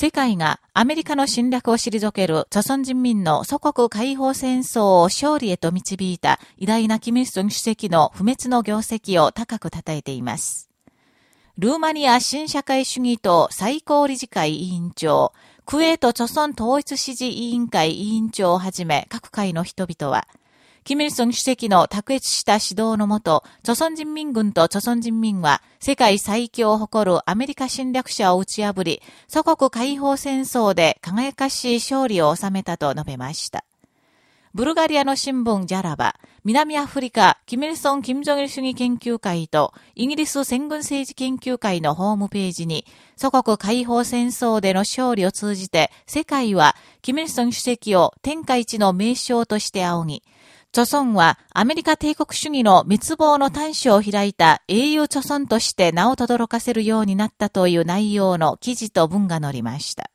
世界がアメリカの侵略を退ける朝鮮人民の祖国解放戦争を勝利へと導いた偉大なキム・イソン主席の不滅の業績を高く称えています。ルーマニア新社会主義党最高理事会委員長、クエート朝鮮統一支持委員会委員長をはじめ各界の人々は、キム・イルソン主席の卓越した指導のもと、朝鮮人民軍と朝鮮人民は世界最強を誇るアメリカ侵略者を打ち破り、祖国解放戦争で輝かしい勝利を収めたと述べました。ブルガリアの新聞ジャラバ、南アフリカ、キミルソン・キム・ジョギル主義研究会と、イギリス戦軍政治研究会のホームページに、祖国解放戦争での勝利を通じて、世界は、キミルソン主席を天下一の名将として仰ぎ、著孫はアメリカ帝国主義の滅亡の端緒を開いた英雄著孫として名を轟かせるようになったという内容の記事と文が載りました。